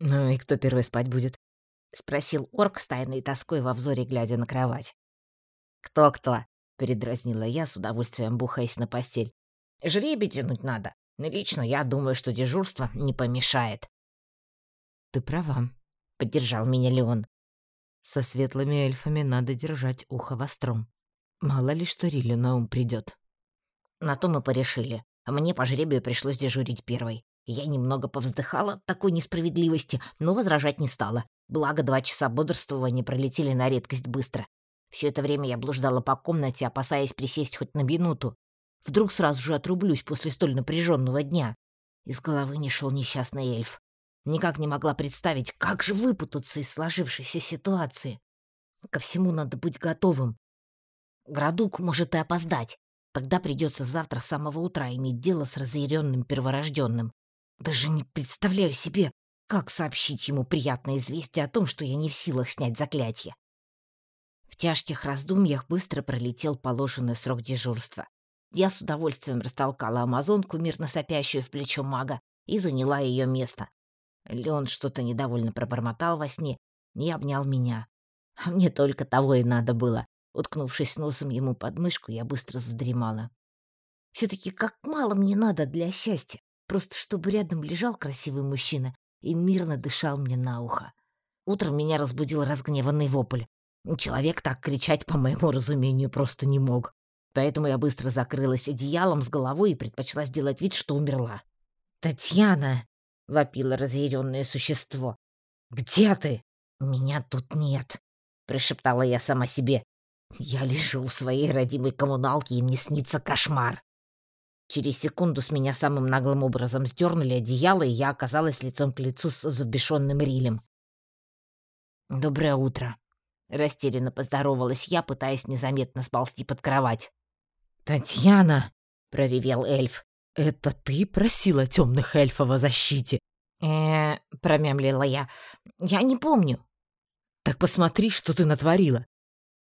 «Ну и кто первый спать будет?» — спросил орк с тайной тоской во взоре, глядя на кровать. «Кто-кто?» — передразнила я, с удовольствием бухаясь на постель. «Жребий тянуть надо. Лично я думаю, что дежурство не помешает». «Ты права», — поддержал меня Леон. «Со светлыми эльфами надо держать ухо востром. Мало ли что Рилю на ум придет. На то мы порешили. А мне по жребию пришлось дежурить первой. Я немного повздыхала от такой несправедливости, но возражать не стала. Благо, два часа бодрствования пролетели на редкость быстро. Все это время я блуждала по комнате, опасаясь присесть хоть на минуту. Вдруг сразу же отрублюсь после столь напряженного дня. Из головы не шел несчастный эльф. Никак не могла представить, как же выпутаться из сложившейся ситуации. Ко всему надо быть готовым. Градук может и опоздать. Тогда придется завтра с самого утра иметь дело с разъяренным перворожденным. Даже не представляю себе, как сообщить ему приятное известие о том, что я не в силах снять заклятие. В тяжких раздумьях быстро пролетел положенный срок дежурства. Я с удовольствием растолкала амазонку, мирно сопящую в плечо мага, и заняла ее место. Леон что-то недовольно пробормотал во сне и обнял меня. А мне только того и надо было. Уткнувшись носом ему под мышку, я быстро задремала. все таки как мало мне надо для счастья. Просто чтобы рядом лежал красивый мужчина и мирно дышал мне на ухо. Утром меня разбудил разгневанный вопль. Человек так кричать, по моему разумению, просто не мог. Поэтому я быстро закрылась одеялом с головой и предпочла сделать вид, что умерла. «Татьяна!» — вопило разъяренное существо. «Где ты?» «Меня тут нет», — прошептала я сама себе. «Я лежу в своей родимой коммуналке, и мне снится кошмар». Через секунду с меня самым наглым образом сдернули одеяло, и я оказалась лицом к лицу с взбешенным Рилем. «Доброе утро», — растерянно поздоровалась я, пытаясь незаметно сползти под кровать. «Татьяна!» — проревел эльф. «Это ты просила темных эльфов о защите?» э промямлила я. «Я не помню». «Так посмотри, что ты натворила.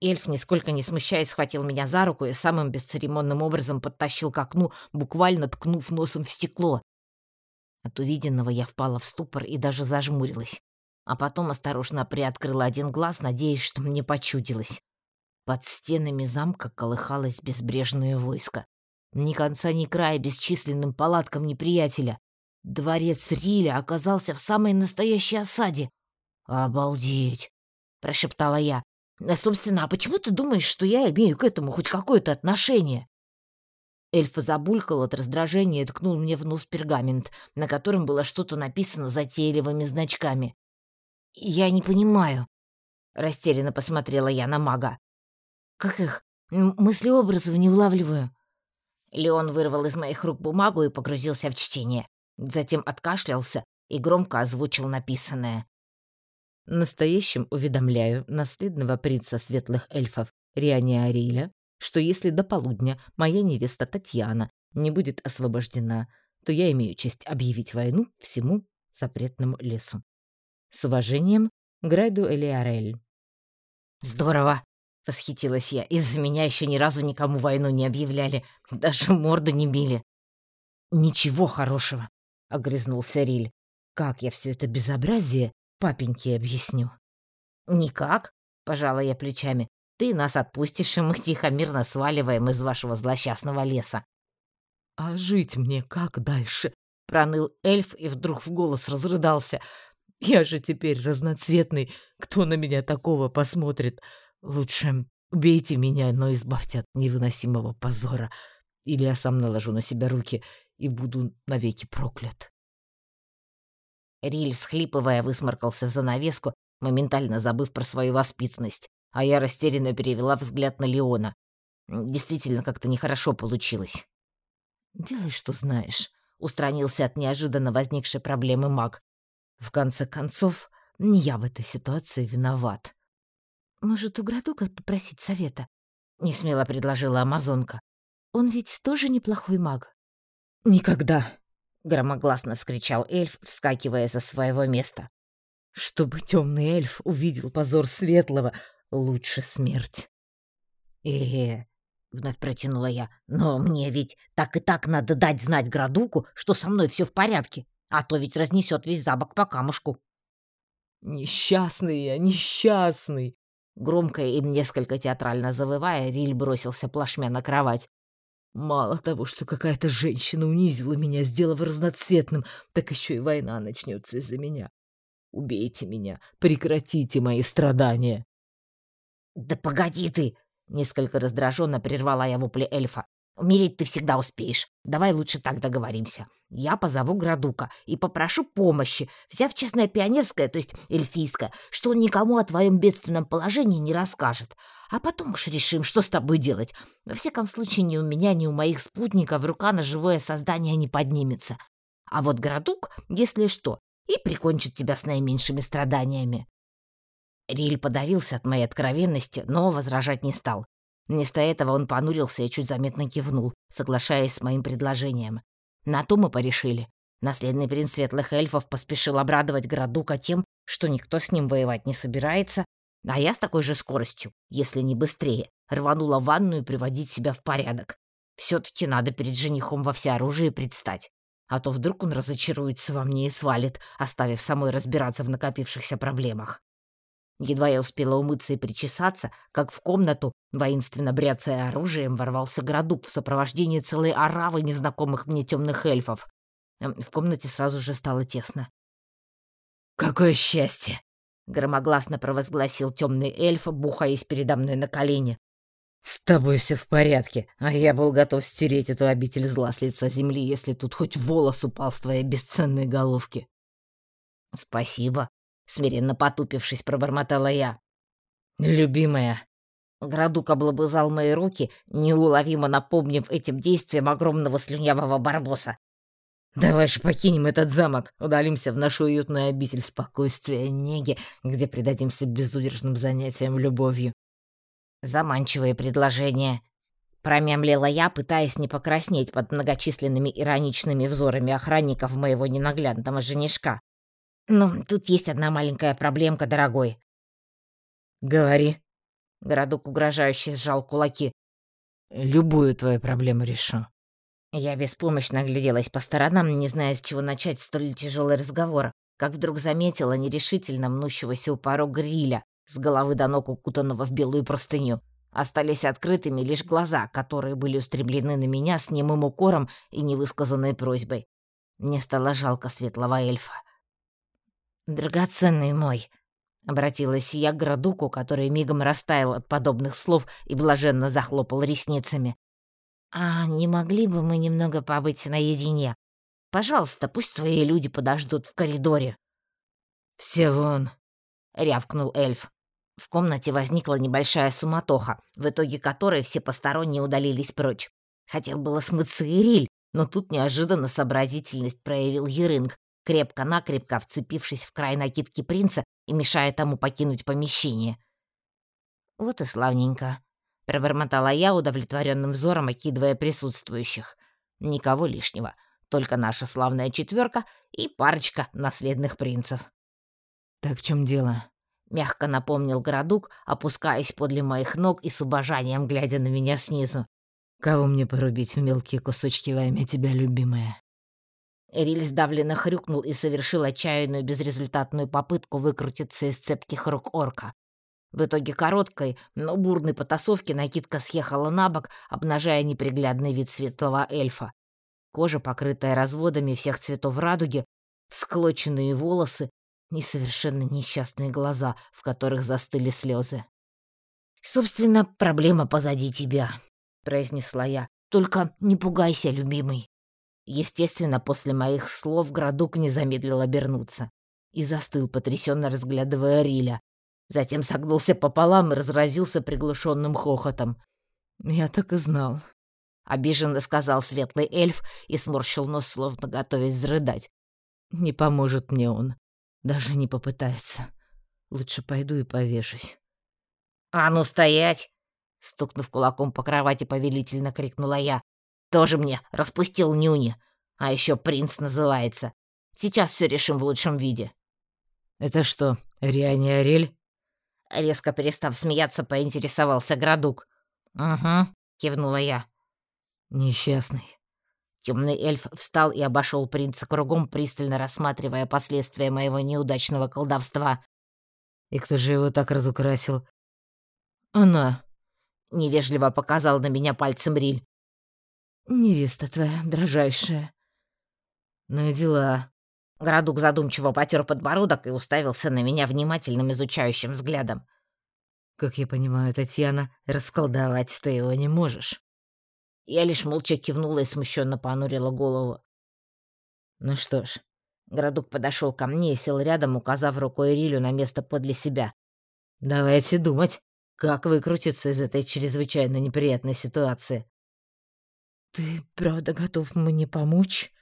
Эльф, нисколько не смущаясь, схватил меня за руку и самым бесцеремонным образом подтащил к окну, буквально ткнув носом в стекло. От увиденного я впала в ступор и даже зажмурилась. А потом осторожно приоткрыла один глаз, надеясь, что мне почудилось. Под стенами замка колыхалось безбрежное войско. Ни конца, ни края бесчисленным палаткам неприятеля. Дворец Риля оказался в самой настоящей осаде. «Обалдеть!» — прошептала я. А, собственно, а почему ты думаешь, что я имею к этому хоть какое-то отношение? Эльф забулькал от раздражения и ткнул мне в нос пергамент, на котором было что-то написано затейливыми значками. «Я не понимаю», — растерянно посмотрела я на мага. «Как их? Мыслеобразов не улавливаю». Леон вырвал из моих рук бумагу и погрузился в чтение. Затем откашлялся и громко озвучил написанное. Настоящим уведомляю наследного принца светлых эльфов Риани Ариля, что если до полудня моя невеста Татьяна не будет освобождена, то я имею честь объявить войну всему запретному лесу. С уважением, Грайду Элиарель. «Здорово!» — восхитилась я. «Из-за меня еще ни разу никому войну не объявляли, даже морду не били». «Ничего хорошего!» — огрызнулся Риль. «Как я все это безобразие папеньке объясню». «Никак», — пожала я плечами. «Ты нас отпустишь, и мы тихо-мирно сваливаем из вашего злосчастного леса». «А жить мне как дальше?» — проныл эльф и вдруг в голос разрыдался. «Я же теперь разноцветный. Кто на меня такого посмотрит? Лучше убейте меня, но избавьте от невыносимого позора. Или я сам наложу на себя руки и буду навеки проклят». Риль, всхлипывая, высморкался в занавеску, моментально забыв про свою воспитанность, а я растерянно перевела взгляд на Леона. Действительно, как-то нехорошо получилось. «Делай, что знаешь», — устранился от неожиданно возникшей проблемы маг. «В конце концов, не я в этой ситуации виноват». «Может, у Градука попросить совета?» — несмело предложила амазонка. «Он ведь тоже неплохой маг». «Никогда», громогласно вскричал эльф, вскакивая со своего места. Чтобы темный эльф увидел позор светлого, лучше смерть. Э, -э вновь протянула я. Но мне ведь так и так надо дать знать Градуку, что со мной все в порядке, а то ведь разнесет весь замок по камушку. Несчастный я, несчастный!» Громко и несколько театрально завывая, Риль бросился плашмя на кровать. «Мало того, что какая-то женщина унизила меня, сделав разноцветным, так еще и война начнется из-за меня. Убейте меня, прекратите мои страдания!» «Да погоди ты!» — несколько раздраженно прервала я вопли эльфа. Умереть ты всегда успеешь. Давай лучше так договоримся. Я позову Градука и попрошу помощи, взяв честное пионерское, то есть эльфийское, что он никому о твоем бедственном положении не расскажет. А потом уж решим, что с тобой делать. Во всяком случае, ни у меня, ни у моих спутников рука на живое создание не поднимется. А вот Градук, если что, и прикончит тебя с наименьшими страданиями. Риль подавился от моей откровенности, но возражать не стал. Вместо этого он понурился и чуть заметно кивнул, соглашаясь с моим предложением. На то мы порешили. Наследный принц светлых эльфов поспешил обрадовать Градука тем, что никто с ним воевать не собирается, а я с такой же скоростью, если не быстрее, рванула в ванную приводить себя в порядок. Все-таки надо перед женихом во всеоружии предстать. А то вдруг он разочаруется во мне и свалит, оставив самой разбираться в накопившихся проблемах. Едва я успела умыться и причесаться, как в комнату, воинственно бряцая оружием, ворвался городук в сопровождении целой оравы незнакомых мне темных эльфов. В комнате сразу же стало тесно. «Какое счастье!» — громогласно провозгласил темный эльф, бухаясь передо мной на колени. «С тобой все в порядке, а я был готов стереть эту обитель зла с лица земли, если тут хоть волос упал с твоей бесценной головки». «Спасибо», смиренно потупившись, пробормотала я. «Любимая». Градук облобызал мои руки, неуловимо напомнив этим действием огромного слюнявого барбоса. «Давай же покинем этот замок, удалимся в нашу уютную обитель спокойствия и неги, где предадимся безудержным занятиям любовью». Заманчивое предложение. Промямлила я, пытаясь не покраснеть под многочисленными ироничными взорами охранников моего ненаглядного женишка. «Ну, тут есть одна маленькая проблемка, дорогой». «Говори». Городок угрожающе сжал кулаки. «Любую твою проблему решу». Я беспомощно огляделась по сторонам, не зная, с чего начать столь тяжелый разговор, как вдруг заметила нерешительно мнущегося у порога гриля, с головы до ног укутанного в белую простыню. Остались открытыми лишь глаза, которые были устремлены на меня с немым укором и невысказанной просьбой. Мне стало жалко светлого эльфа. «Драгоценный мой», — обратилась я к Градуку, который мигом растаял от подобных слов и блаженно захлопал ресницами. «А не могли бы мы немного побыть наедине? Пожалуйста, пусть твои люди подождут в коридоре». «Все вон», — рявкнул эльф. В комнате возникла небольшая суматоха, в итоге которой все посторонние удалились прочь. Хотел было смыться Ириль, но тут неожиданно сообразительность проявил Ерынг, крепко-накрепко вцепившись в край накидки принца и мешая тому покинуть помещение. «Вот и славненько», — пробормотала я удовлетворенным взором, окидывая присутствующих. «Никого лишнего, только наша славная четверка и парочка наследных принцев». «Так в чем дело?» — мягко напомнил городук, опускаясь подле моих ног и с обожанием глядя на меня снизу. «Кого мне порубить в мелкие кусочки во имя тебя, любимая?» Эриль сдавленно хрюкнул и совершил отчаянную безрезультатную попытку выкрутиться из цепких рук орка. В итоге короткой, но бурной потасовки накидка съехала на бок, обнажая неприглядный вид светлого эльфа. Кожа, покрытая разводами всех цветов радуги, всклоченные волосы и совершенно несчастные глаза, в которых застыли слезы. «Собственно, проблема позади тебя», — произнесла я. «Только не пугайся, любимый. Естественно, после моих слов Градук не замедлил обернуться и застыл, потрясенно разглядывая Риля. Затем согнулся пополам и разразился приглушенным хохотом. «Я так и знал», — обиженно сказал светлый эльф и сморщил нос, словно готовясь зарыдать. «Не поможет мне он. Даже не попытается. Лучше пойду и повешусь». «А ну стоять!» — стукнув кулаком по кровати, повелительно крикнула я. Тоже мне распустил нюни. А еще принц называется. Сейчас все решим в лучшем виде. Это что, Риани Арель? Резко перестав смеяться, поинтересовался Градук. Угу, кивнула я. Несчастный. Темный эльф встал и обошел принца кругом, пристально рассматривая последствия моего неудачного колдовства. «И кто же его так разукрасил?» «Она», — невежливо показал на меня пальцем Риль. «Невеста твоя, дрожайшая». «Ну и дела». Городук задумчиво потер подбородок и уставился на меня внимательным изучающим взглядом. «Как я понимаю, Татьяна, расколдовать ты его не можешь». Я лишь молча кивнула и смущенно понурила голову. Ну что ж, Градук подошел ко мне и сел рядом, указав рукой Рилю на место подле себя. Давайте думать, как выкрутиться из этой чрезвычайно неприятной ситуации. Ты правда готов мне помочь?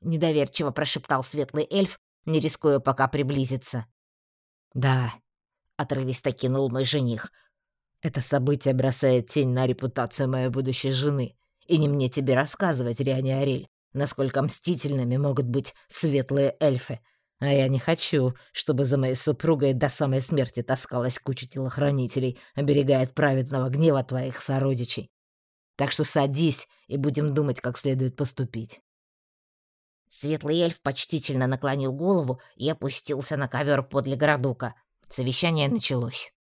Недоверчиво прошептал светлый эльф, не рискуя пока приблизиться. Да, отрывисто кинул мой жених. Это событие бросает тень на репутацию моей будущей жены. И не мне тебе рассказывать, Риане Арель, насколько мстительными могут быть светлые эльфы. А я не хочу, чтобы за моей супругой до самой смерти таскалась куча телохранителей, оберегая от праведного гнева твоих сородичей. Так что садись и будем думать, как следует поступить». Светлый эльф почтительно наклонил голову и опустился на ковер подле городука. Совещание началось.